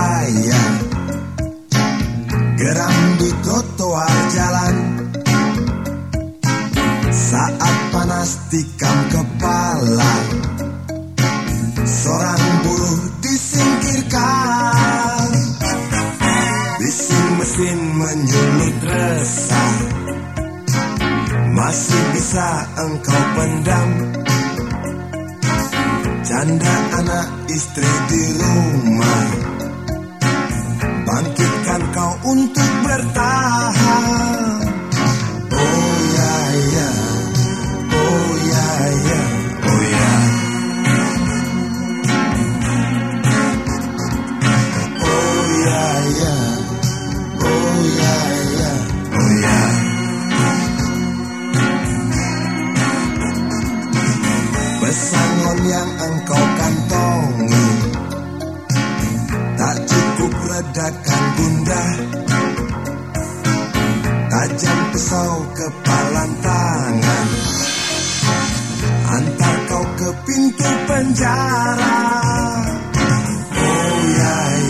raya. Geram di trotoar jalan. Saat panas tikam kepala. Seorang buruh disingkirkan. Bising mesin menyulut resah. Masih bisa engkau pendam. Canda anak istri di rumah. Redakan bunda Tajam pisau kepalan tangan. Antar kau ke pintu penjara. Oh ya ya. Oh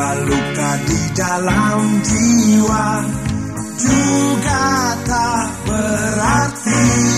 Luka di dalam jiwa Juga tak berarti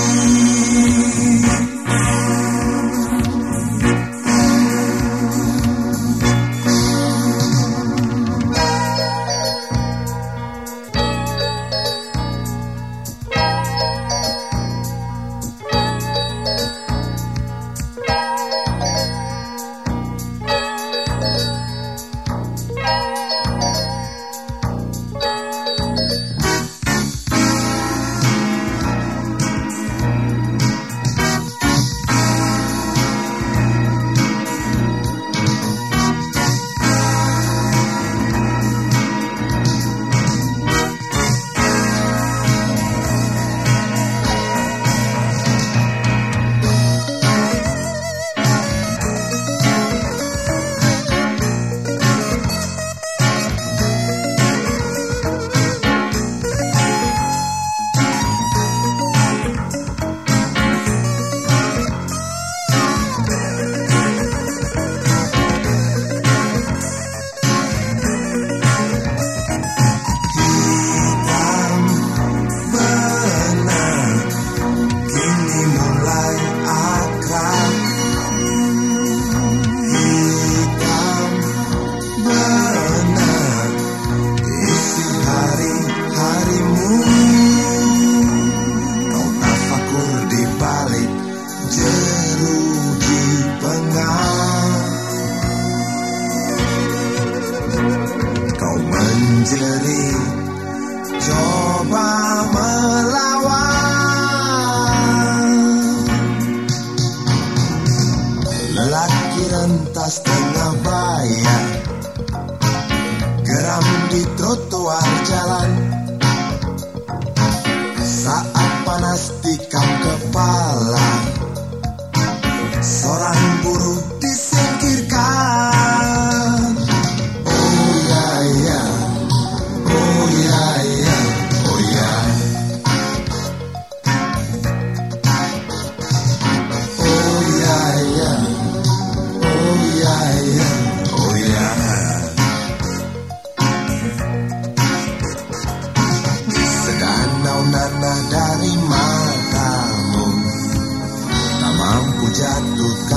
coba melawan ya